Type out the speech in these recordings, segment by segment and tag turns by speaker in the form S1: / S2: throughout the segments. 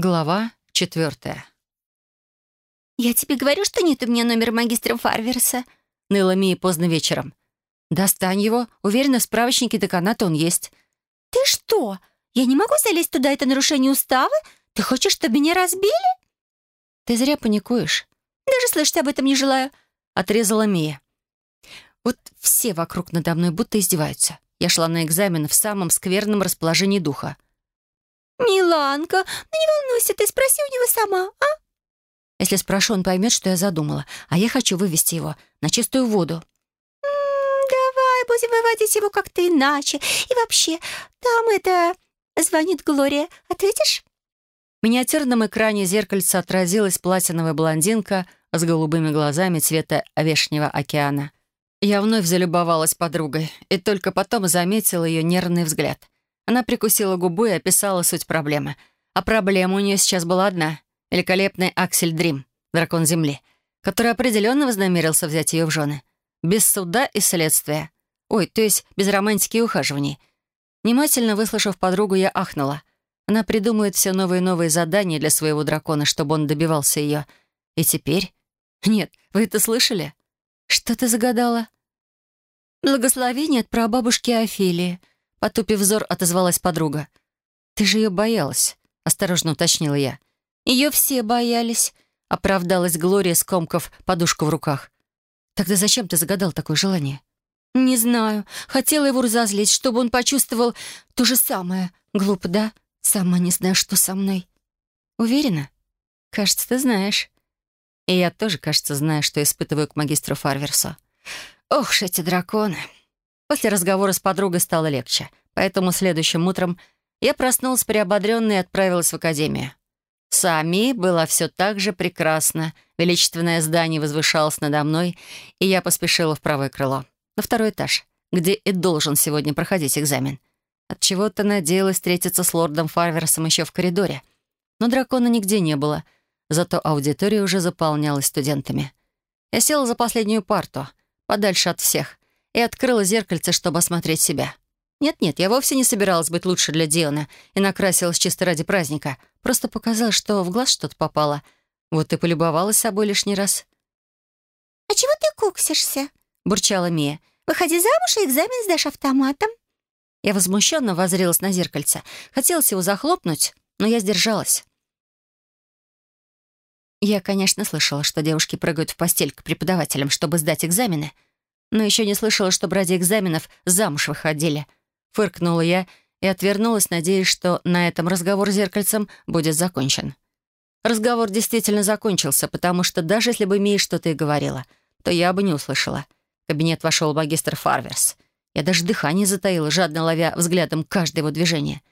S1: Глава четвертая.
S2: «Я тебе говорю, что нет у меня номера магистра Фарверса», —
S1: ныла Мия поздно вечером. «Достань его. Уверена, в справочнике деканата он есть».
S2: «Ты что? Я не могу залезть туда, это нарушение устава? Ты хочешь, чтобы меня разбили?»
S1: «Ты зря паникуешь».
S2: «Даже слышать об этом не желаю», —
S1: отрезала Мия. Вот все вокруг надо мной будто издеваются. Я шла на экзамен в самом скверном расположении духа.
S2: «Миланка, ну не волнуйся, ты спроси у него сама, а?»
S1: Если спрошу, он поймет, что я задумала, а я хочу вывести его на чистую воду.
S2: «Давай будем выводить его как-то иначе. И вообще, там это... Звонит Глория. Ответишь?»
S1: В миниатюрном экране зеркальца отразилась платиновая блондинка с голубыми глазами цвета вешнего океана. Я вновь залюбовалась подругой и только потом заметила ее нервный взгляд — она прикусила губу и описала суть проблемы. А проблема у нее сейчас была одна — великолепный Аксель Дрим, дракон Земли, который определенно вознамерился взять ее в жены. Без суда и следствия. Ой, то есть без романтики и ухаживаний. Внимательно выслушав подругу, я ахнула. Она придумывает все новые и новые задания для своего дракона, чтобы он добивался ее. И теперь... Нет, вы это слышали? Что ты загадала? Благословение от прабабушки Офелии. Потупив взор, отозвалась подруга. «Ты же ее боялась», — осторожно уточнила я. «Ее все боялись», — оправдалась Глория, скомков подушку в руках. «Тогда зачем ты загадал такое желание?» «Не знаю. Хотела его разозлить, чтобы он почувствовал то же самое. Глупо, да? Сама не знаю, что со мной». «Уверена? Кажется, ты знаешь». И я тоже, кажется, знаю, что испытываю к магистру Фарверсу. Ох ж эти драконы. После разговора с подругой стало легче, поэтому следующим утром я проснулась приободренной и отправилась в академию. Сами было все так же прекрасно. Величественное здание возвышалось надо мной, и я поспешила в правое крыло, на второй этаж, где и должен сегодня проходить экзамен. От чего то надеялась встретиться с лордом Фарверсом еще в коридоре. Но дракона нигде не было, зато аудитория уже заполнялась студентами. Я села за последнюю парту, подальше от всех, и открыла зеркальце, чтобы осмотреть себя. Нет-нет, я вовсе не собиралась быть лучше для Диона и накрасилась чисто ради праздника. Просто показалось, что в глаз что-то попало. Вот и полюбовалась собой лишний раз.
S2: «А чего ты куксишься?»
S1: — бурчала Мия.
S2: «Выходи замуж и экзамен сдашь автоматом».
S1: Я возмущенно воззрелась на зеркальце. Хотелось его захлопнуть, но я сдержалась. Я, конечно, слышала, что девушки прыгают в постель к преподавателям, чтобы сдать экзамены — но еще не слышала, что ради экзаменов замуж выходили. Фыркнула я и отвернулась, надеясь, что на этом разговор с зеркальцем будет закончен. Разговор действительно закончился, потому что даже если бы Мия что-то и говорила, то я бы не услышала. В кабинет вошел магистр Фарверс. Я даже дыхание затаила, жадно ловя взглядом каждое его движение.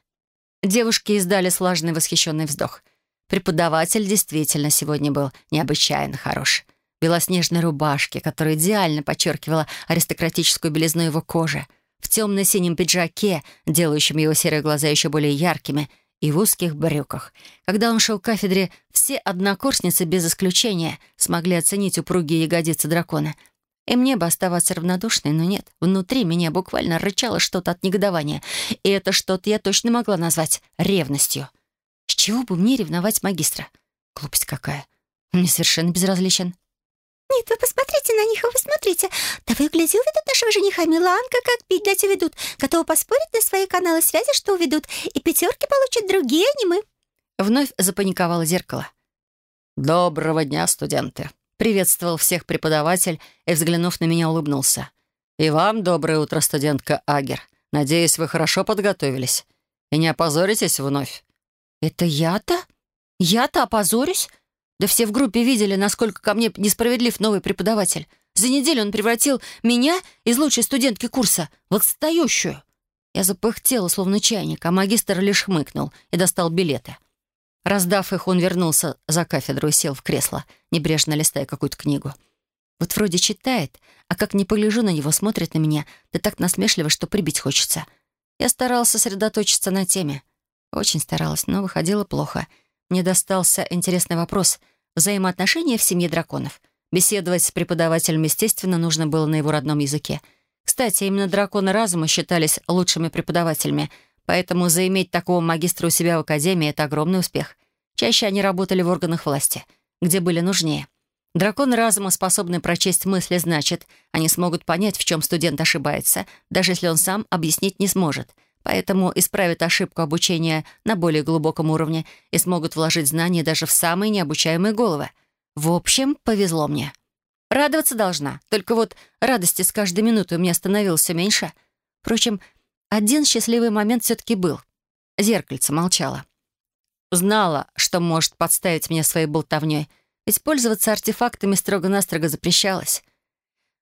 S1: Девушки издали слаженный восхищенный вздох. Преподаватель действительно сегодня был необычайно хорош белоснежной рубашке, которая идеально подчеркивала аристократическую белизну его кожи, в темно-синем пиджаке, делающем его серые глаза еще более яркими, и в узких брюках. Когда он шел к кафедре, все однокурсницы без исключения смогли оценить упругие ягодицы дракона. И мне бы оставаться равнодушной, но нет. Внутри меня буквально рычало что-то от негодования. И это что-то я точно могла назвать ревностью. С чего бы мне ревновать магистра? Глупость какая. Он мне совершенно безразличен.
S2: «Нет, вы посмотрите на них, вы посмотрите. Да вы, гляди, уведут нашего жениха Миланка, как пить дать уведут. Готовы поспорить на свои каналы связи, что уведут. И пятерки получат другие, а мы».
S1: Вновь запаниковало зеркало. «Доброго дня, студенты!» Приветствовал всех преподаватель и, взглянув на меня, улыбнулся. «И вам доброе утро, студентка Агер. Надеюсь, вы хорошо подготовились. И не опозоритесь вновь». «Это я-то? Я-то опозорюсь? Да все в группе видели, насколько ко мне несправедлив новый преподаватель. За неделю он превратил меня из лучшей студентки курса в отстающую. Я запыхтела, словно чайник, а магистр лишь хмыкнул и достал билеты. Раздав их, он вернулся за кафедру и сел в кресло, небрежно листая какую-то книгу. Вот вроде читает, а как не погляжу на него, смотрит на меня, да так насмешливо, что прибить хочется. Я старался сосредоточиться на теме. Очень старалась, но выходило плохо — мне достался интересный вопрос — взаимоотношения в семье драконов. Беседовать с преподавателем, естественно, нужно было на его родном языке. Кстати, именно драконы разума считались лучшими преподавателями, поэтому заиметь такого магистра у себя в академии — это огромный успех. Чаще они работали в органах власти, где были нужнее. Дракон разума, способный прочесть мысли, значит, они смогут понять, в чем студент ошибается, даже если он сам объяснить не сможет. Поэтому исправят ошибку обучения на более глубоком уровне и смогут вложить знания даже в самые необучаемые головы. В общем, повезло мне. Радоваться должна, только вот радости с каждой минутой у меня становилось все меньше. Впрочем, один счастливый момент все-таки был. Зеркальце молчало. Знала, что может подставить меня своей болтовней — ведь пользоваться артефактами строго-настрого запрещалось.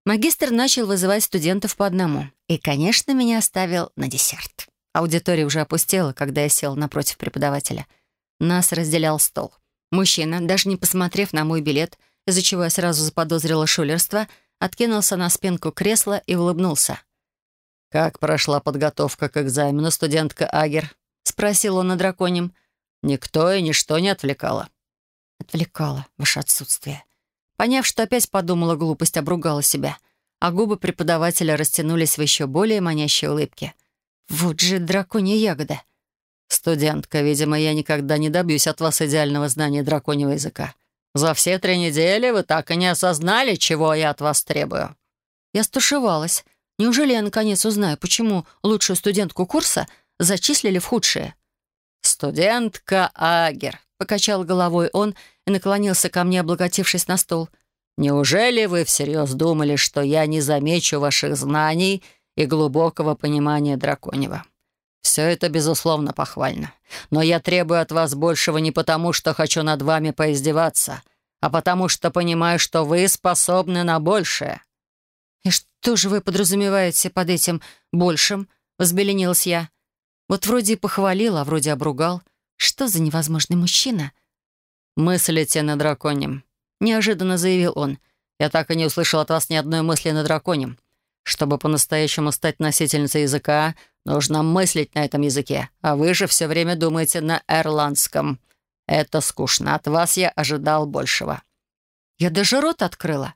S1: Магистр начал вызывать студентов по одному. И, конечно, меня оставил на десерт. Аудитория уже опустела, когда я сел напротив преподавателя. Нас разделял стол. Мужчина, даже не посмотрев на мой билет, из-за чего я сразу заподозрила шулерство, откинулся на спинку кресла и улыбнулся. «Как прошла подготовка к экзамену, студентка Агер?» — спросил он на драконем. «Никто и ничто не отвлекало». Отвлекала ваше отсутствие. Поняв, что опять подумала глупость, обругала себя, а губы преподавателя растянулись в еще более манящей улыбке. Вот же драконья ягода. «Студентка, видимо, я никогда не добьюсь от вас идеального знания драконьего языка. За все три недели вы так и не осознали, чего я от вас требую». Я стушевалась. Неужели я наконец узнаю, почему лучшую студентку курса зачислили в худшие? «Студентка Агер», — покачал головой он и наклонился ко мне, облокотившись на стол. «Неужели вы всерьез думали, что я не замечу ваших знаний и глубокого понимания драконьего? Все это, безусловно, похвально. Но я требую от вас большего не потому, что хочу над вами поиздеваться, а потому что понимаю, что вы способны на большее». «И что же вы подразумеваете под этим «большим»?» — взбеленилась я. «Вот вроде и похвалил, а вроде обругал». Что за невозможный мужчина? «Мыслите на драконем», — неожиданно заявил он. «Я так и не услышал от вас ни одной мысли на драконем. Чтобы по-настоящему стать носительницей языка, нужно мыслить на этом языке, а вы же все время думаете на эрландском. Это скучно. От вас я ожидал большего». Я даже рот открыла.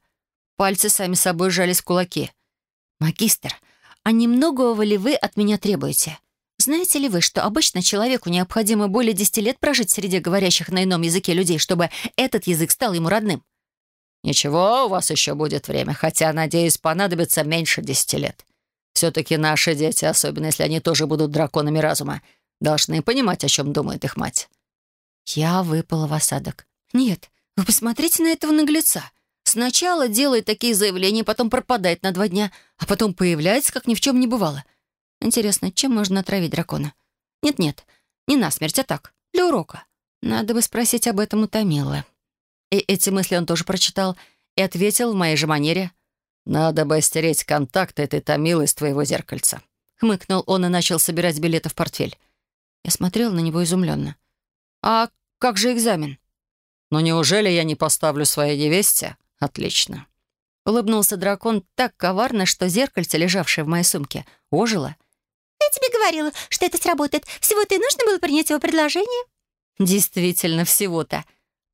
S1: Пальцы сами собой сжались в кулаки. «Магистр, а немногого ли вы от меня требуете? Знаете ли вы, что обычно человеку необходимо более десяти лет прожить среди говорящих на ином языке людей, чтобы этот язык стал ему родным? Ничего, у вас еще будет время, хотя, надеюсь, понадобится меньше десяти лет. Все-таки наши дети, особенно если они тоже будут драконами разума, должны понимать, о чем думает их мать. Я выпала в осадок. Нет, вы посмотрите на этого наглеца. Сначала делает такие заявления, потом пропадает на два дня, а потом появляется, как ни в чем не бывало — Интересно, чем можно отравить дракона? Нет-нет, не насмерть, а так, для урока. Надо бы спросить об этом у Томилы. И эти мысли он тоже прочитал и ответил в моей же манере. «Надо бы стереть контакт этой Томилы из твоего зеркальца». Хмыкнул он и начал собирать билеты в портфель. Я смотрел на него изумленно. «А как же экзамен?» «Ну неужели я не поставлю своей невесте? Отлично». Улыбнулся дракон так коварно, что зеркальце, лежавшее в моей сумке, ожило —
S2: я тебе говорила, что это сработает. Всего-то и нужно было принять его предложение».
S1: «Действительно, всего-то».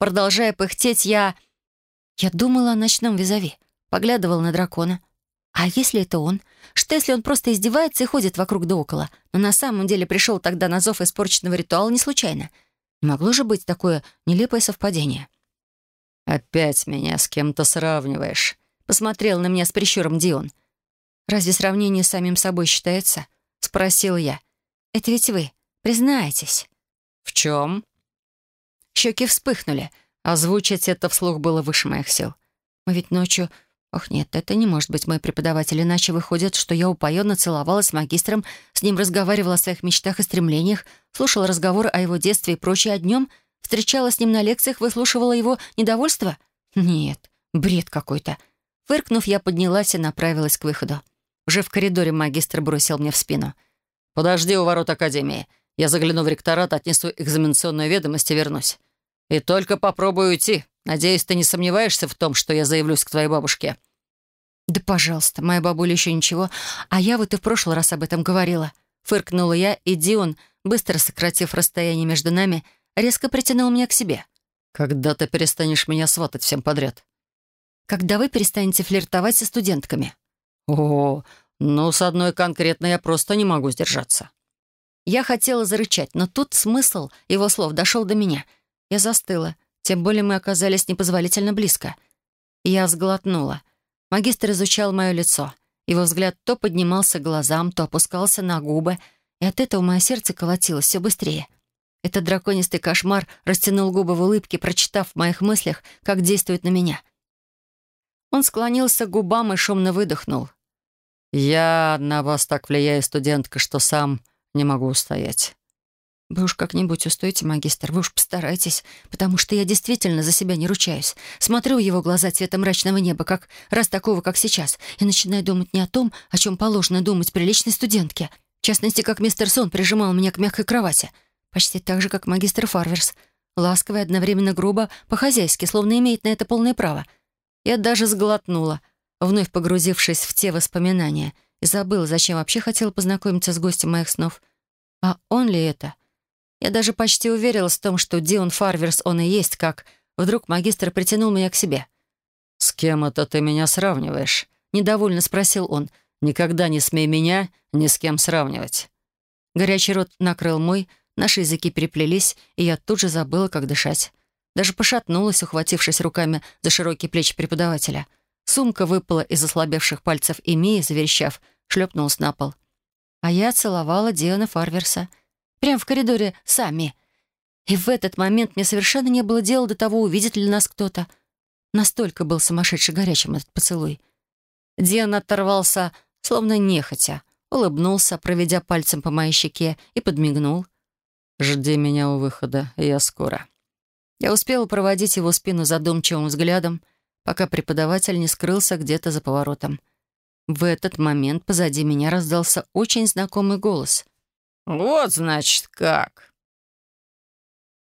S1: Продолжая пыхтеть, я... Я думала о ночном визави. Поглядывала на дракона. А если это он? Что если он просто издевается и ходит вокруг да около, но на самом деле пришел тогда на зов испорченного ритуала не случайно? Не могло же быть такое нелепое совпадение? «Опять меня с кем-то сравниваешь», — посмотрел на меня с прищуром Дион. «Разве сравнение с самим собой считается?» — спросил я. «Это ведь вы. Признайтесь». «В чем?» Щеки вспыхнули. Озвучить это вслух было выше моих сил. Мы ведь ночью... Ох, нет, это не может быть мой преподаватель, иначе выходит, что я упоенно целовалась с магистром, с ним разговаривала о своих мечтах и стремлениях, слушала разговоры о его детстве и прочее, а днем встречала с ним на лекциях, выслушивала его недовольство? Нет, бред какой-то. Фыркнув, я поднялась и направилась к выходу. Уже в коридоре магистр бросил мне в спину. «Подожди у ворот Академии. Я загляну в ректорат, отнесу экзаменационную ведомость и вернусь. И только попробую уйти. Надеюсь, ты не сомневаешься в том, что я заявлюсь к твоей бабушке?» «Да пожалуйста, моя бабуля еще ничего. А я вот и в прошлый раз об этом говорила». Фыркнула я, и Дион, быстро сократив расстояние между нами, резко притянул меня к себе. «Когда ты перестанешь меня сватать всем подряд?» «Когда вы перестанете флиртовать со студентками». «О, ну, с одной конкретно я просто не могу сдержаться». Я хотела зарычать, но тут смысл его слов дошел до меня. Я застыла. Тем более мы оказались непозволительно близко. Я сглотнула. Магистр изучал мое лицо. Его взгляд то поднимался к глазам, то опускался на губы, и от этого мое сердце колотилось все быстрее. Этот драконистый кошмар растянул губы в улыбке, прочитав в моих мыслях, как действует на меня. Он склонился к губам и шумно выдохнул. «Я на вас так влияю, студентка, что сам не могу устоять. «Вы уж как-нибудь устойте, магистр, вы уж постарайтесь, потому что я действительно за себя не ручаюсь. Смотрю в его глаза цвета мрачного неба, как раз такого, как сейчас, и начинаю думать не о том, о чем положено думать приличной студентке. В частности, как мистер Сон прижимал меня к мягкой кровати. Почти так же, как магистр Фарверс. Ласково и одновременно грубо, по-хозяйски, словно имеет на это полное право. Я даже сглотнула, вновь погрузившись в те воспоминания, и забыла, зачем вообще хотела познакомиться с гостем моих снов. А он ли это? — я даже почти уверилась в том, что Дион Фарверс он и есть, как вдруг магистр притянул меня к себе. «С кем это ты меня сравниваешь?» — недовольно спросил он. «Никогда не смей меня ни с кем сравнивать». Горячий рот накрыл мой, наши языки переплелись, и я тут же забыла, как дышать. Даже пошатнулась, ухватившись руками за широкие плечи преподавателя. Сумка выпала из ослабевших пальцев, и Мия, заверещав, шлепнулась на пол. А я целовала Диона Фарверса — Прямо в коридоре сами. И в этот момент мне совершенно не было дела до того, увидит ли нас кто-то. Настолько был сумасшедший горячим этот поцелуй. Диан оторвался, словно нехотя, улыбнулся, проведя пальцем по моей щеке, и подмигнул. «Жди меня у выхода, я скоро». Я успела проводить его спину задумчивым взглядом, пока преподаватель не скрылся где-то за поворотом. В этот момент позади меня раздался очень знакомый голос. «Вот, значит, как!»